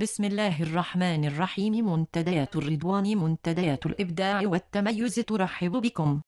بسم الله الرحمن الرحيم منتديات الرضوان منتديات الإبداع والتميز ترحب بكم.